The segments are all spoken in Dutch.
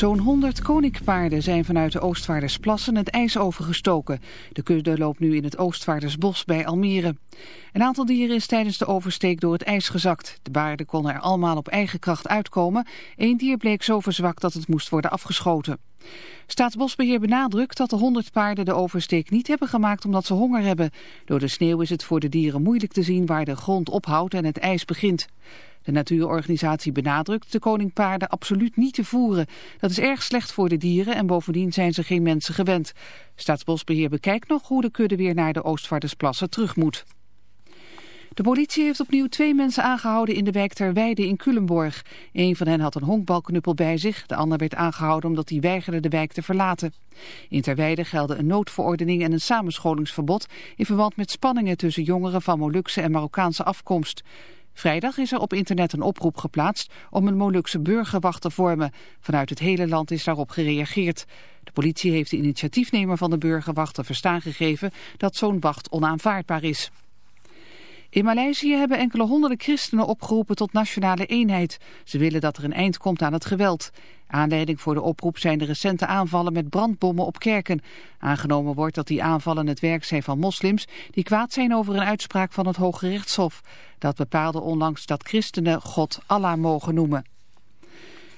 Zo'n 100 koninkpaarden zijn vanuit de Oostvaardersplassen het ijs overgestoken. De kudde loopt nu in het Oostvaardersbos bij Almere. Een aantal dieren is tijdens de oversteek door het ijs gezakt. De paarden konden er allemaal op eigen kracht uitkomen. Eén dier bleek zo verzwakt dat het moest worden afgeschoten. Staatsbosbeheer benadrukt dat de 100 paarden de oversteek niet hebben gemaakt omdat ze honger hebben. Door de sneeuw is het voor de dieren moeilijk te zien waar de grond ophoudt en het ijs begint. De natuurorganisatie benadrukt de koningpaarden absoluut niet te voeren. Dat is erg slecht voor de dieren en bovendien zijn ze geen mensen gewend. Staatsbosbeheer bekijkt nog hoe de kudde weer naar de Oostvaardersplassen terug moet. De politie heeft opnieuw twee mensen aangehouden in de wijk Terweide in Culemborg. Een van hen had een honkbalknuppel bij zich. De ander werd aangehouden omdat hij weigerde de wijk te verlaten. In Terweide gelden een noodverordening en een samenscholingsverbod... in verband met spanningen tussen jongeren van Molukse en Marokkaanse afkomst. Vrijdag is er op internet een oproep geplaatst om een Molukse burgerwacht te vormen. Vanuit het hele land is daarop gereageerd. De politie heeft de initiatiefnemer van de burgerwacht te verstaan gegeven dat zo'n wacht onaanvaardbaar is. In Maleisië hebben enkele honderden christenen opgeroepen tot nationale eenheid. Ze willen dat er een eind komt aan het geweld. Aanleiding voor de oproep zijn de recente aanvallen met brandbommen op kerken. Aangenomen wordt dat die aanvallen het werk zijn van moslims... die kwaad zijn over een uitspraak van het Hoge Rechtshof. Dat bepaalde onlangs dat christenen God Allah mogen noemen.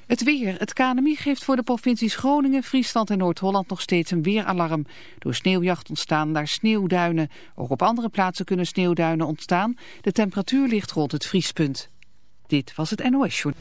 Het weer. Het KNMI geeft voor de provincies Groningen, Friesland en Noord-Holland nog steeds een weeralarm. Door sneeuwjacht ontstaan daar sneeuwduinen. Ook op andere plaatsen kunnen sneeuwduinen ontstaan. De temperatuur ligt rond het vriespunt. Dit was het NOS Journal.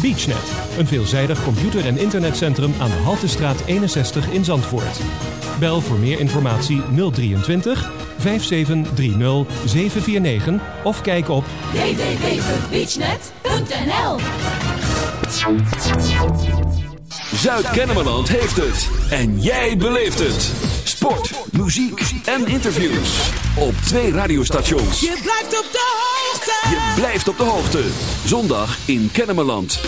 BeachNet, een veelzijdig computer- en internetcentrum aan de Haltestraat 61 in Zandvoort. Bel voor meer informatie 023 5730 749 of kijk op www.beachnet.nl Zuid-Kennemerland heeft het. En jij beleeft het. Sport, muziek en interviews. Op twee radiostations. Je blijft op de hoogte. Je blijft op de hoogte. Zondag in Kennemerland.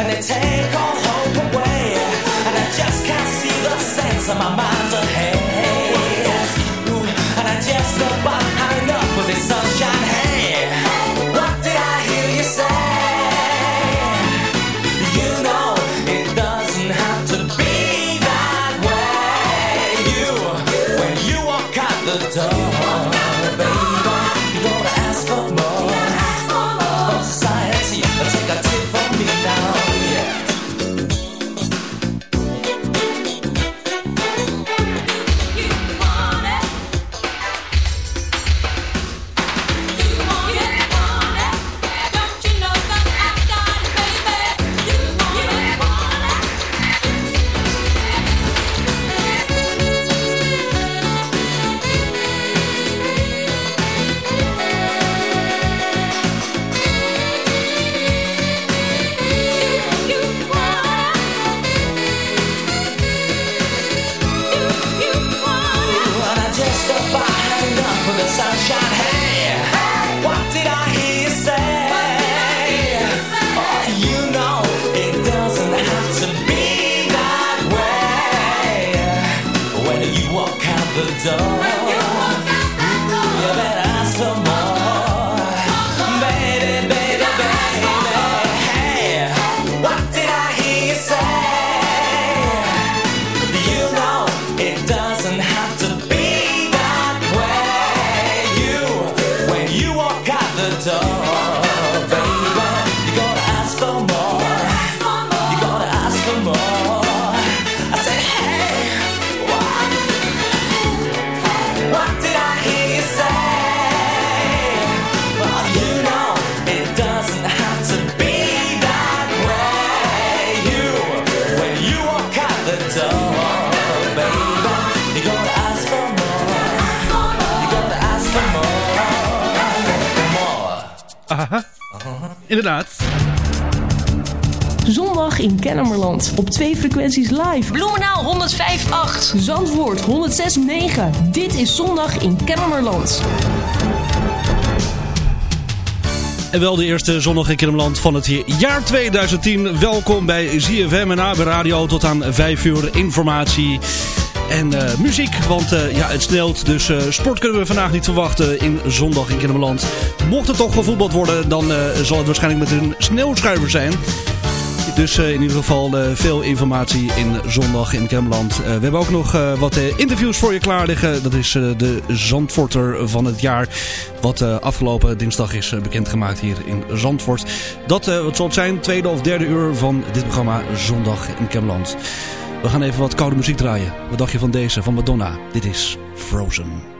And they take all hope away. And I just can't see the sense of my mind Aha. Inderdaad. Zondag in Kennemerland. Op twee frequenties live. Bloemenaal 105.8. Zandvoort 106.9. Dit is Zondag in Kennemerland. En wel de eerste zondag in Kinderland van het jaar 2010. Welkom bij ZFM en AB Radio tot aan 5 uur informatie en eh, muziek. Want eh, ja, het sneeuwt, dus eh, sport kunnen we vandaag niet verwachten in zondag in Kinderland. Mocht het toch gevoetbald worden, dan zal het waarschijnlijk met een sneeuwschuiver zijn. Dus in ieder geval veel informatie in zondag in. Eh, we hebben ook nog wat interviews voor je klaar liggen. Dat is de Zandvoorter van het jaar. Wat afgelopen dinsdag is bekendgemaakt hier in Zandvoort. Dat wat zal het zijn, tweede of derde uur van dit programma Zondag in Kemland. We gaan even wat koude muziek draaien. Wat dacht je van deze, van Madonna? Dit is Frozen.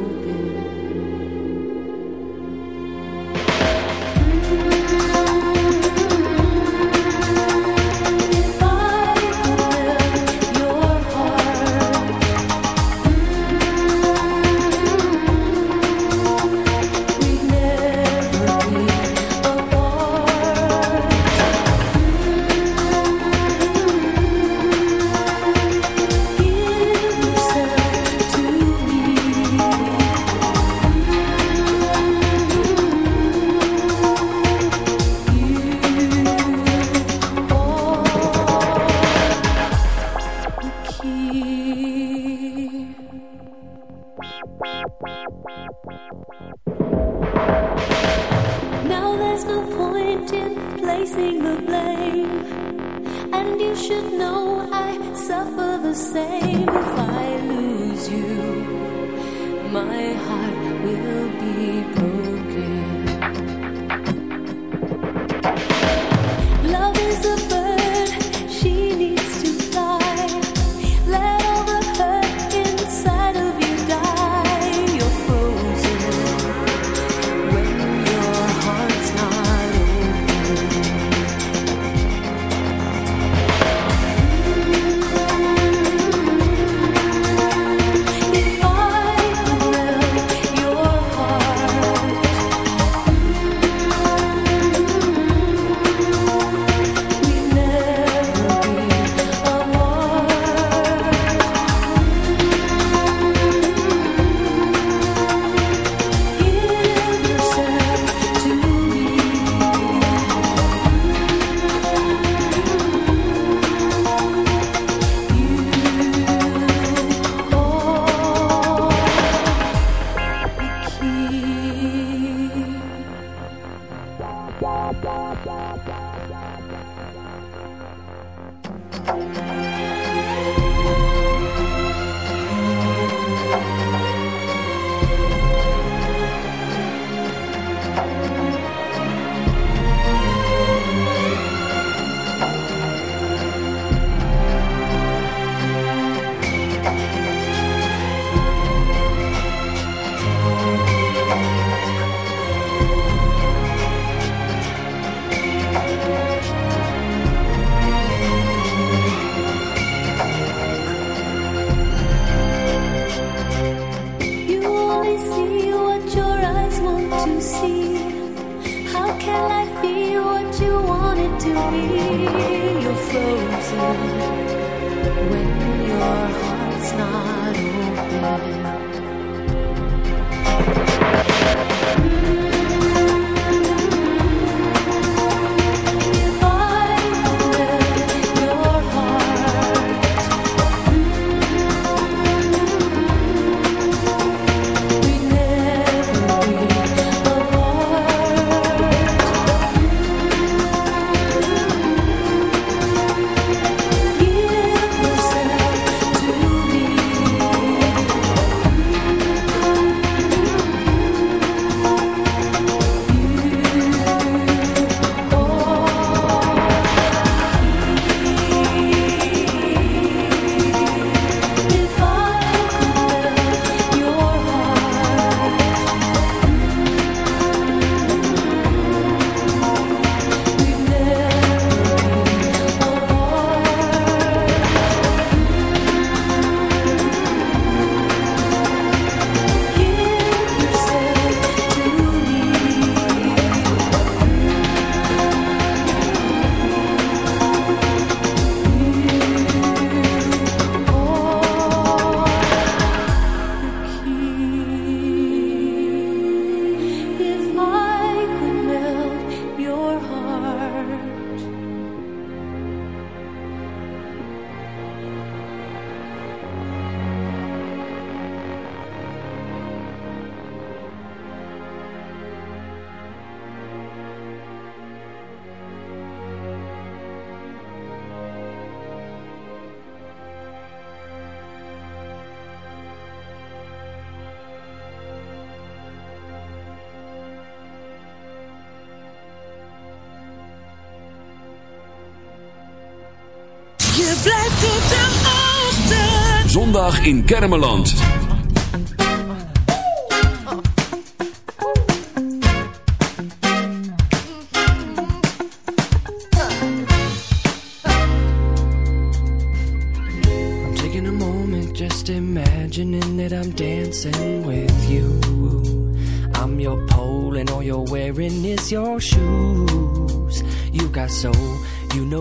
in Kermeland.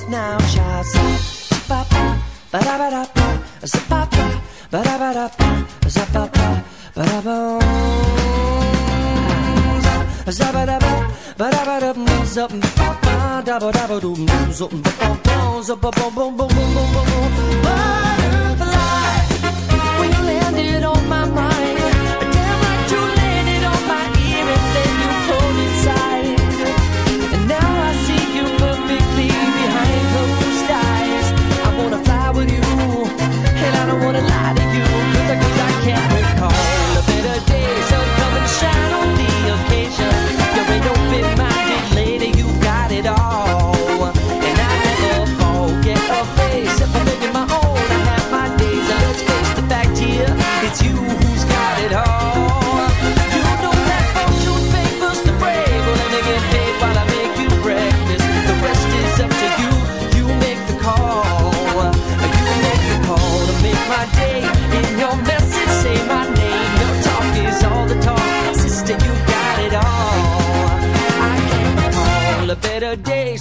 yourself now, child. Ba ba ba da ba da ba, ba ba ba da ba da ba, ba ba ba da ba. Da ba, ba da ba da ba, ba ba da ba da ba ba ba ba, ba ba ba ba ba ba ba ba. Butterfly, when you landed on my mind, damn right you. Don't wanna lie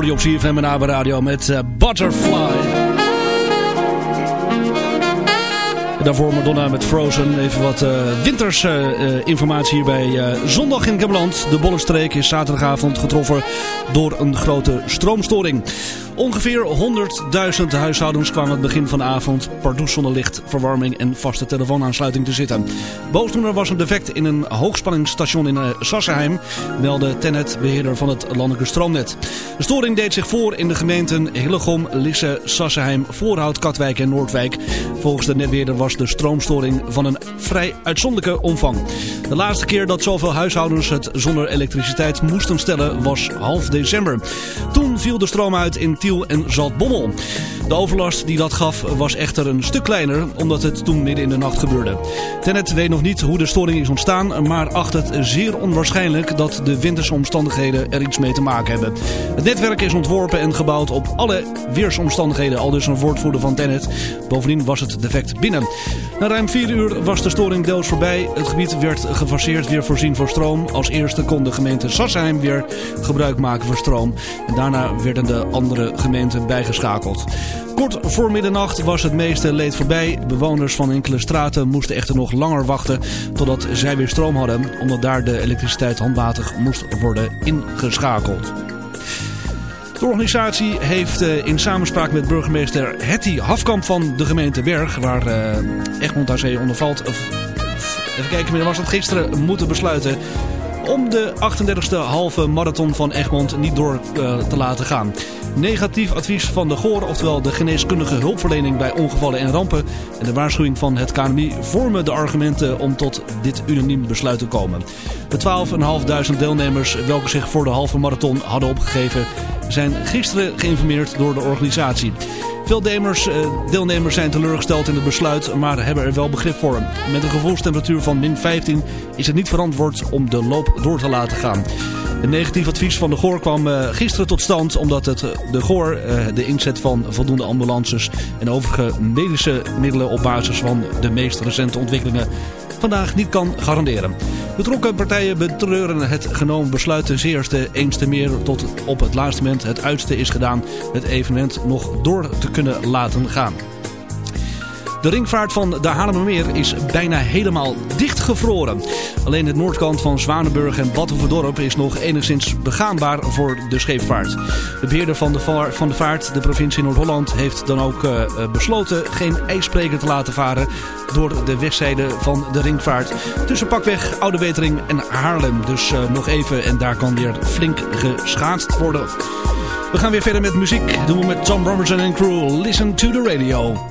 Je op CFM en AB Radio met eh, Butterfly. Daarvoor Madonna met Frozen. Even wat eh winters eh, informatie hier bij Zondag in Kemmerland. De Bollenstreek is zaterdagavond getroffen door een grote stroomstoring. Ongeveer 100.000 huishoudens kwamen het begin van de avond pardoes zonder licht, verwarming en vaste telefoonaansluiting te zitten. Boosdoener was een defect in een hoogspanningsstation in eh, Sassenheim, meldde Tennet, beheerder van het landelijke stroomnet. De storing deed zich voor in de gemeenten Hillegom, Lisse, Sassenheim, Voorhout, Katwijk en Noordwijk. Volgens de netbeheerder was de stroomstoring van een vrij uitzonderlijke omvang. De laatste keer dat zoveel huishoudens het zonder elektriciteit moesten stellen was half december. Toen viel de stroom uit in Tiel en Zaltbommel. De overlast die dat gaf was echter een stuk kleiner, omdat het toen midden in de nacht gebeurde. Tenet weet nog niet hoe de storing is ontstaan, maar acht het zeer onwaarschijnlijk dat de winterse omstandigheden er iets mee te maken hebben. Het netwerk is ontworpen en gebouwd op alle weersomstandigheden, al dus een woordvoerder van Tenet. Bovendien was het defect binnen. Na ruim 4 uur was de storing deels voorbij. Het gebied werd gefaseerd weer voorzien van stroom. Als eerste kon de gemeente Sassheim weer gebruik maken van stroom. En daarna werden de andere gemeenten bijgeschakeld. Kort voor middernacht was het meeste leed voorbij. Bewoners van enkele straten moesten echter nog langer wachten totdat zij weer stroom hadden. Omdat daar de elektriciteit handmatig moest worden ingeschakeld. De organisatie heeft eh, in samenspraak met burgemeester Hetty Hafkamp van de gemeente Berg, waar eh, Egmond aan Zee onder valt, of, even kijken, was dat gisteren, moeten besluiten om de 38e halve marathon van Egmond niet door uh, te laten gaan. Negatief advies van de GOR, oftewel de geneeskundige hulpverlening bij ongevallen en rampen en de waarschuwing van het KNMI vormen de argumenten om tot dit unaniem besluit te komen. De 12.500 deelnemers welke zich voor de halve marathon hadden opgegeven zijn gisteren geïnformeerd door de organisatie. Veel deelnemers, eh, deelnemers zijn teleurgesteld in het besluit, maar hebben er wel begrip voor. Met een gevoelstemperatuur van min 15 is het niet verantwoord om de loop door te laten gaan. Een negatief advies van de GOR kwam eh, gisteren tot stand omdat het, de GOR uh, de inzet van voldoende ambulances en overige medische middelen op basis van de meest recente ontwikkelingen vandaag niet kan garanderen. Betrokken partijen betreuren het genomen besluit ten zeerste eens te meer tot op het laatste moment het uiterste is gedaan het evenement nog door te kunnen laten gaan. De ringvaart van de Haarlemmermeer is bijna helemaal dichtgevroren. Alleen de noordkant van Zwanenburg en Badhoevedorp is nog enigszins begaanbaar voor de scheepvaart. De beheerder van de, vaart, de provincie Noord-Holland, heeft dan ook uh, besloten geen ijspreker te laten varen door de westzijde van de ringvaart. Tussen pakweg Oude Wetering en Haarlem. Dus uh, nog even en daar kan weer flink geschaatst worden. We gaan weer verder met muziek. Doen we met Tom Robertson en crew. Listen to the radio.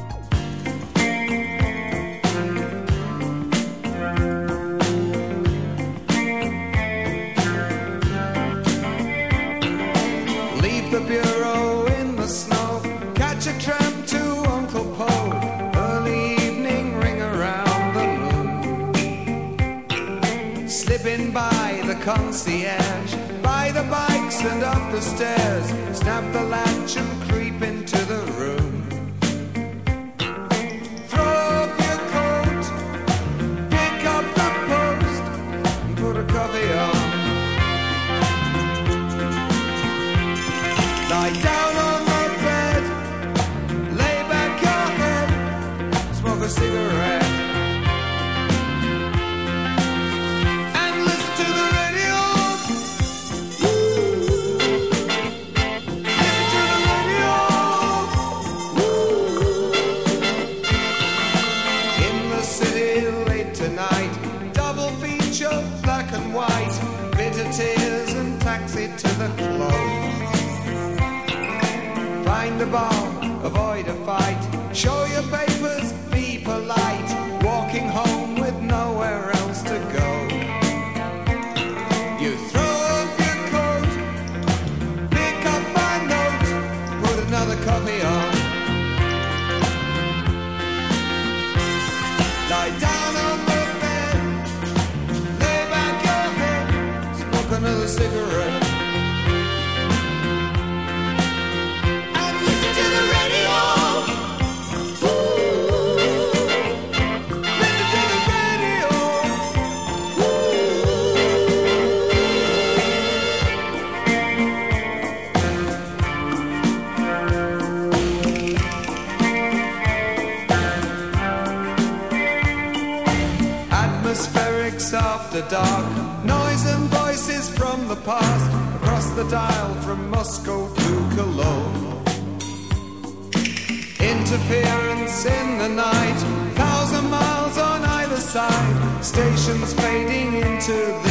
Side, stations fading into the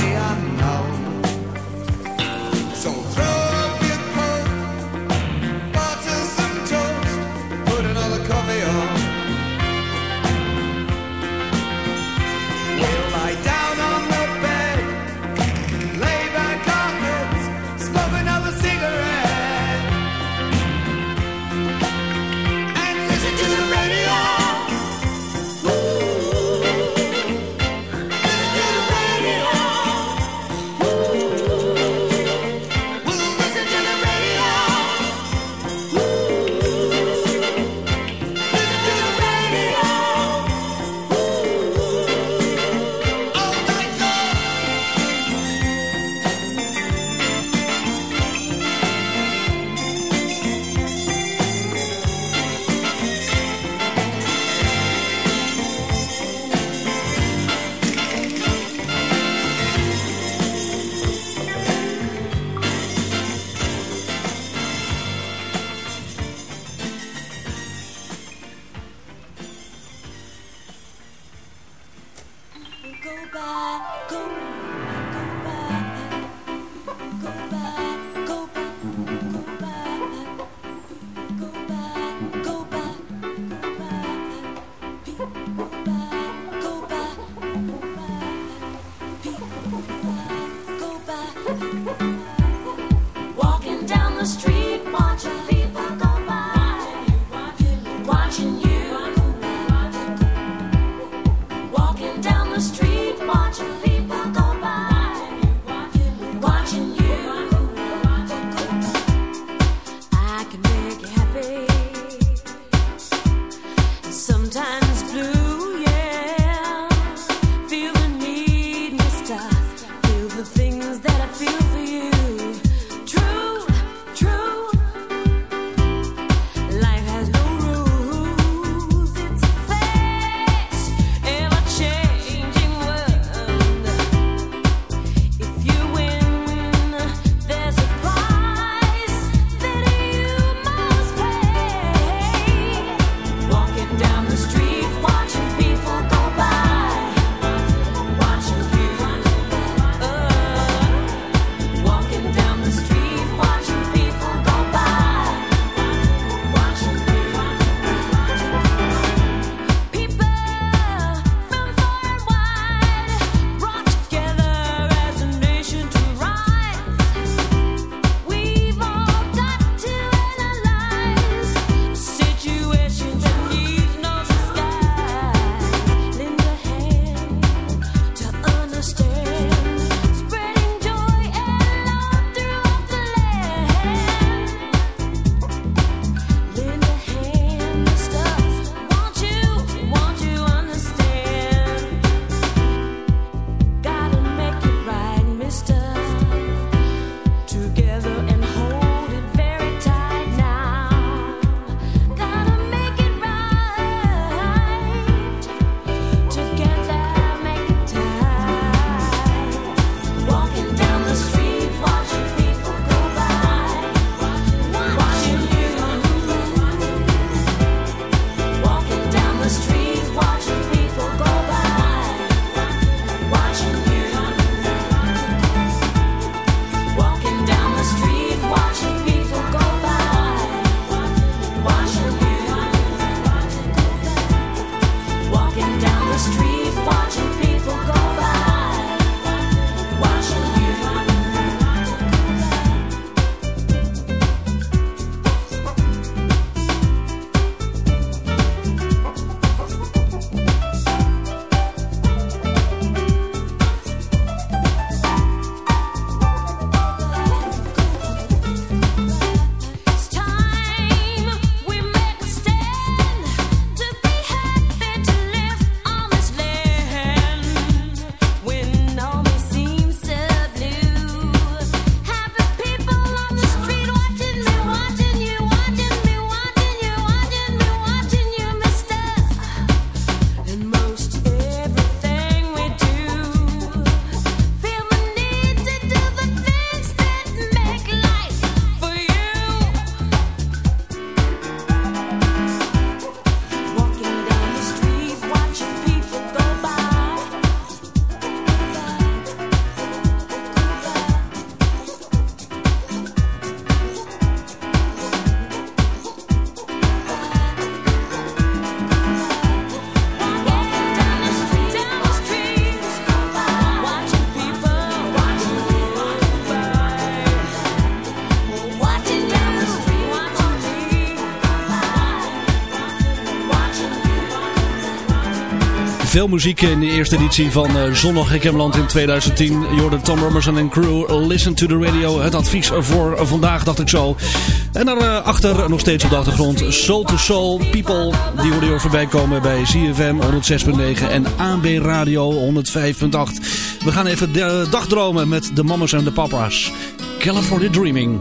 veel muziek in de eerste editie van Zonnig Zondag Hekemland in 2010. Jordan Tom Romerson en crew, listen to the radio. Het advies voor vandaag, dacht ik zo. En daarachter nog steeds op de achtergrond Soul to Soul, People. Die worden je voorbij komen bij CFM 106.9 en AB Radio 105.8. We gaan even de dagdromen met de mamas en de papa's. California Dreaming.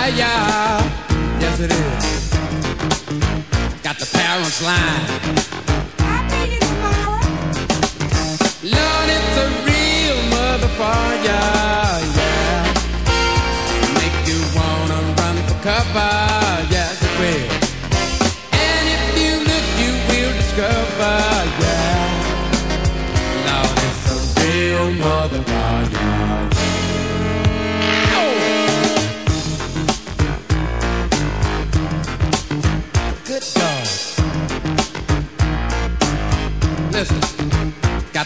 higher. Yes, it is. Got the parents lying. Lord, it's a real motherfucker. Yeah. Make you wanna run for cover.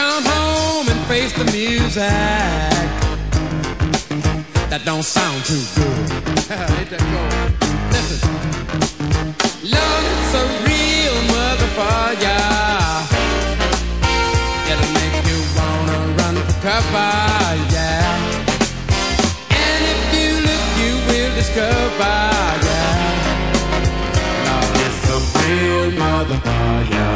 Gone home and face the music. That don't sound too good. Ain't that cold? Listen. It's a real motherfucker. It'll make you wanna run for cover, yeah. And if you look, you will discover, yeah real motherfucker,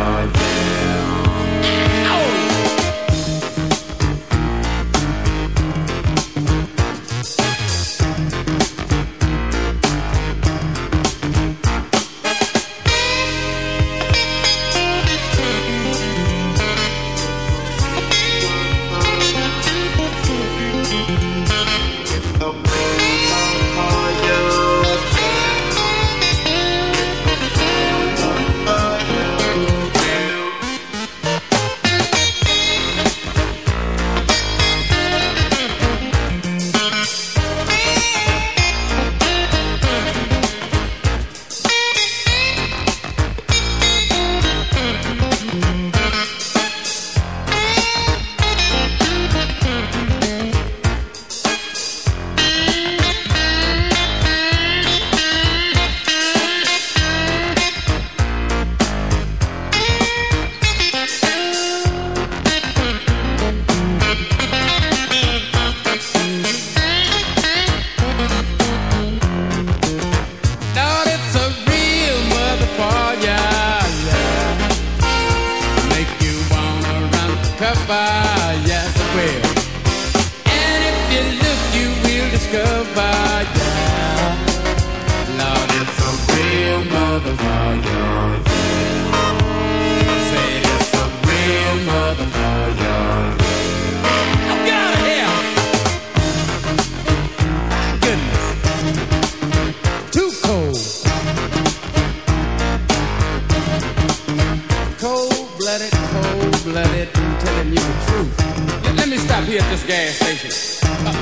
Here at this gas station. Uh,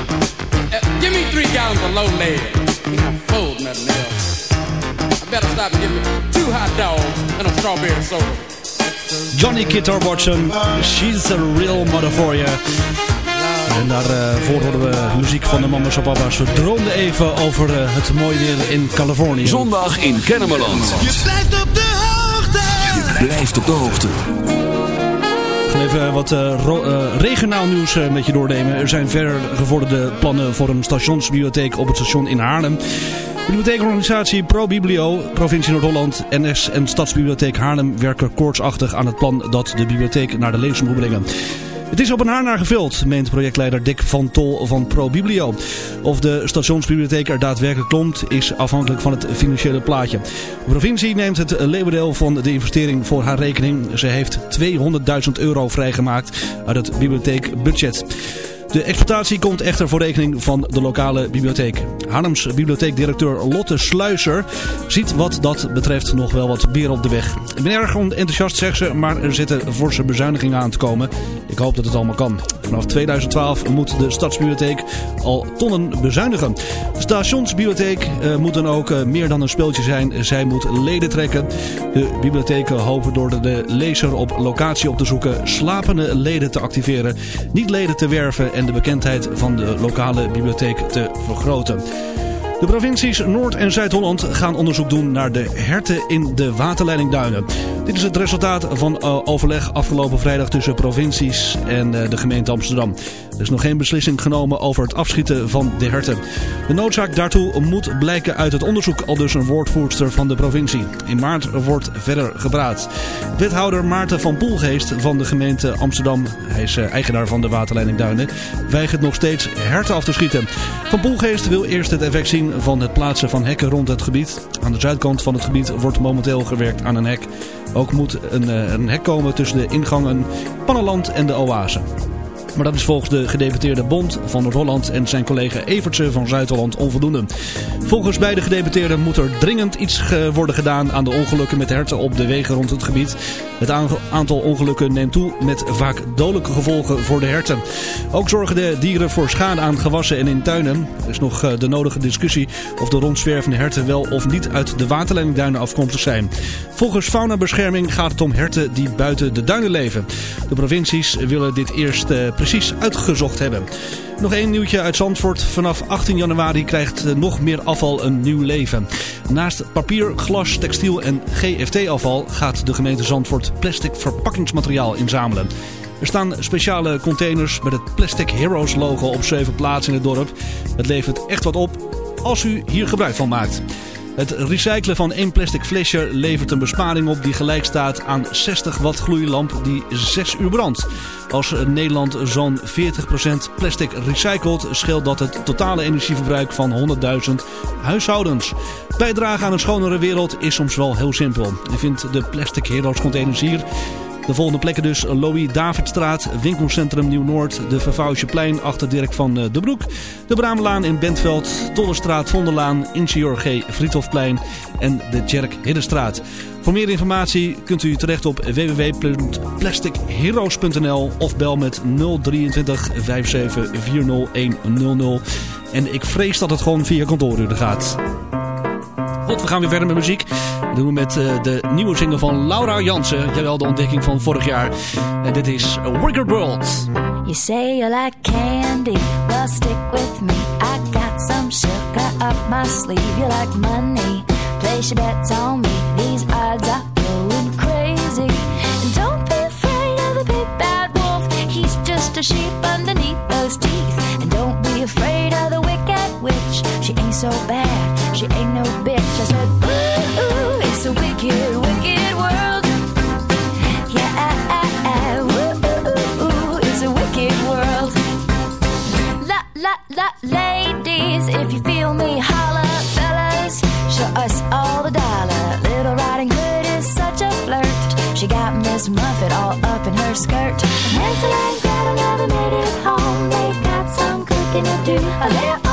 uh, give me three gallons of low lead. I'm full, nothing else. I better stop and get me two hot dogs and a strawberry soda. Johnny Guitar Watson, She's a Real Motherfucker. En daarvoor uh, hoorden we muziek van de mamas en papa's. We droomden even over uh, het mooie weer in Californië. Zondag in Kennemerland. Je blijft op de hoogte. Je blijft op de hoogte. Even wat eh, eh, regionaal nieuws eh, met je doornemen. Er zijn verder gevorderde plannen voor een stationsbibliotheek op het station in Haarlem. De bibliotheekorganisatie ProBiblio, provincie Noord-Holland, NS en Stadsbibliotheek Haarlem werken koortsachtig aan het plan dat de bibliotheek naar de lezer moet brengen. Het is op een haar naar gevuld, meent projectleider Dick van Tol van ProBiblio. Of de stationsbibliotheek er daadwerkelijk komt, is afhankelijk van het financiële plaatje. De provincie neemt het leeuwendeel van de investering voor haar rekening. Ze heeft 200.000 euro vrijgemaakt uit het bibliotheekbudget. De exploitatie komt echter voor rekening van de lokale bibliotheek. Haarlems bibliotheekdirecteur Lotte Sluiser ziet wat dat betreft nog wel wat beren op de weg. Ik ben erg enthousiast, zegt ze, maar er zitten forse bezuinigingen aan te komen. Ik hoop dat het allemaal kan. Vanaf 2012 moet de Stadsbibliotheek al tonnen bezuinigen. De stationsbibliotheek eh, moet dan ook eh, meer dan een speeltje zijn. Zij moet leden trekken. De bibliotheken hopen door de, de lezer op locatie op te zoeken slapende leden te activeren, niet leden te werven en de bekendheid van de lokale bibliotheek te vergroten. De provincies Noord- en Zuid-Holland gaan onderzoek doen naar de herten in de waterleidingduinen. Dit is het resultaat van eh, overleg afgelopen vrijdag tussen provincies en eh, de gemeente Amsterdam. Er is nog geen beslissing genomen over het afschieten van de herten. De noodzaak daartoe moet blijken uit het onderzoek, al dus een woordvoerster van de provincie. In maart wordt verder gepraat. Wethouder Maarten van Poelgeest van de gemeente Amsterdam, hij is eh, eigenaar van de waterleiding Duinen, weigert nog steeds herten af te schieten. Van Poelgeest wil eerst het effect zien van het plaatsen van hekken rond het gebied. Aan de zuidkant van het gebied wordt momenteel gewerkt aan een hek. Ook moet een, eh, een hek komen tussen de ingangen Pannenland en de Oase. Maar dat is volgens de gedeputeerde Bond van Noord-Holland en zijn collega Evertse van Zuid-Holland onvoldoende. Volgens beide gedeputeerden moet er dringend iets worden gedaan aan de ongelukken met herten op de wegen rond het gebied. Het aantal ongelukken neemt toe met vaak dodelijke gevolgen voor de herten. Ook zorgen de dieren voor schade aan gewassen en in tuinen. Er is nog eh, de nodige discussie of de rondzwervende herten wel of niet uit de waterleidingduinen afkomstig zijn. Volgens faunabescherming gaat het om herten die buiten de duinen leven. De provincies willen dit eerst eh, precies uitgezocht hebben. Nog één nieuwtje uit Zandvoort. Vanaf 18 januari krijgt eh, nog meer afval een nieuw leven. Naast papier, glas, textiel en GFT-afval gaat de gemeente Zandvoort plastic verpakkingsmateriaal inzamelen. Er staan speciale containers met het Plastic Heroes logo op 7 plaatsen in het dorp. Het levert echt wat op als u hier gebruik van maakt. Het recyclen van één plastic flesje levert een besparing op die gelijk staat aan 60 watt gloeilamp die 6 uur brandt. Als Nederland zo'n 40% plastic recycelt, scheelt dat het totale energieverbruik van 100.000 huishoudens. Bijdragen aan een schonere wereld is soms wel heel simpel. Je vindt de Plastic Heroes containers hier. De volgende plekken dus Louis Davidstraat, winkelcentrum Nieuw-Noord, de Vervouwsjeplein achter Dirk van eh, de Broek, de Braamlaan in Bentveld, Tollestraat, Vonderlaan, Ingenieur G. Friedhofplein en de Tjerk Hiddenstraat. Voor meer informatie kunt u terecht op www.plasticheroes.nl of bel met 023 57 40100. En ik vrees dat het gewoon via kantooruren gaat. Goed, we gaan weer verder met muziek. Dat doen we met eh, de nieuwe single van Laura Jansen. Jawel, de ontdekking van vorig jaar. En dit is Wicked World. You say you like candy, well stick with me. I got some sugar up my sleeve. You like money, place your bets on me. These odds are going crazy. And don't be afraid of the big bad wolf. He's just a sheep underneath those teeth. And don't be afraid of the wicked witch. She ain't so bad, she ain't us all the dollar. Little Riding Hood is such a flirt. She got Miss Muffet all up in her skirt. Hansel and Gretel never made it home. They got some cooking to do of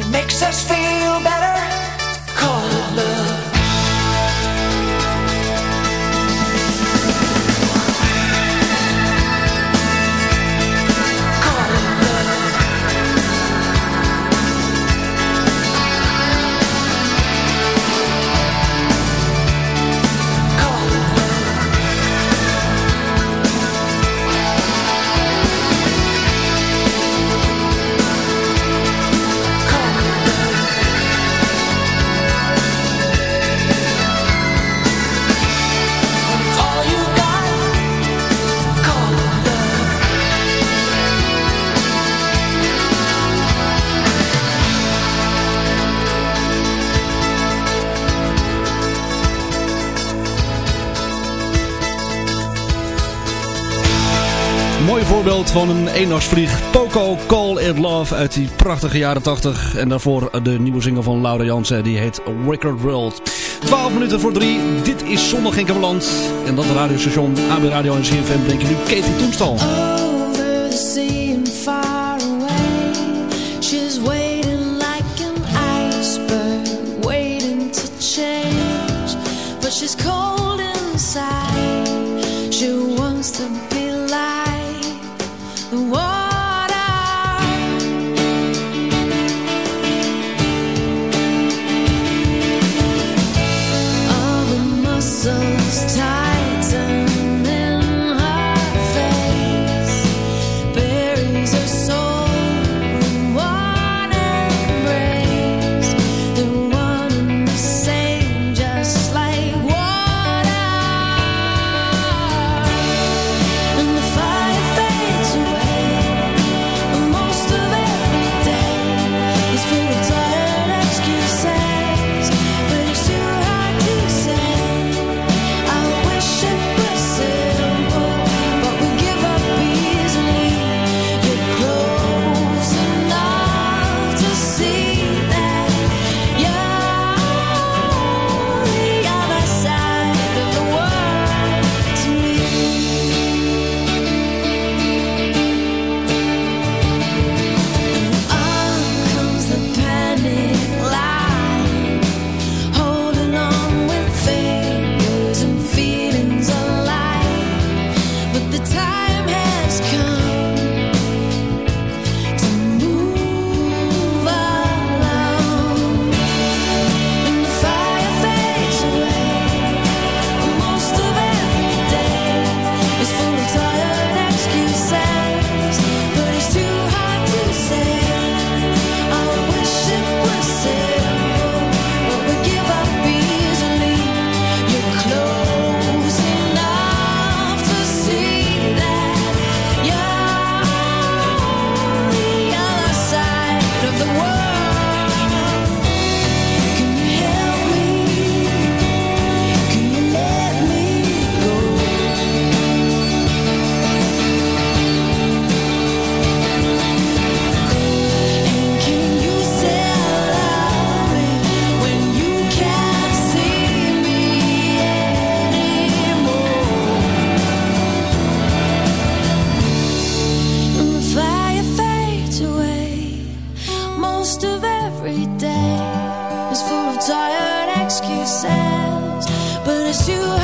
it makes us feel bad. voorbeeld van een eendagsvlieg. Poco, Call It Love uit die prachtige jaren 80. En daarvoor de nieuwe single van Laura Jansen, die heet Wicked World. 12 minuten voor 3, dit is Zondag in Kamerland. En dat radiostation AB Radio en CFM denk je nu Katie Toenstal. you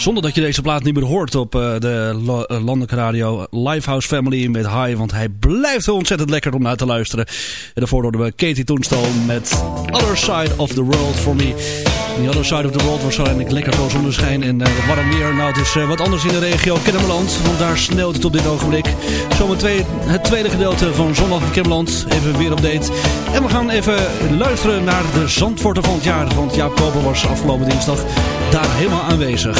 Zonder dat je deze plaat niet meer hoort op eh, de eh, landelijke radio. Lifehouse Family met High. Want hij blijft zo ontzettend lekker om naar te luisteren. En daarvoor hoorden we Katie Toonstone met Other Side of the World for Me. Die Other Side of the World waarschijnlijk lekker veel zonneschijn en eh, warm weer. Nou, het is eh, wat anders in de regio Kennemerland. Want daar sneeuwt het op dit ogenblik. Zometeen het tweede gedeelte van Zondag in Kennemerland. Even weer update. En we gaan even luisteren naar de Zandvoorter van het jaar. Want Jaap Koper was afgelopen dinsdag daar helemaal aanwezig.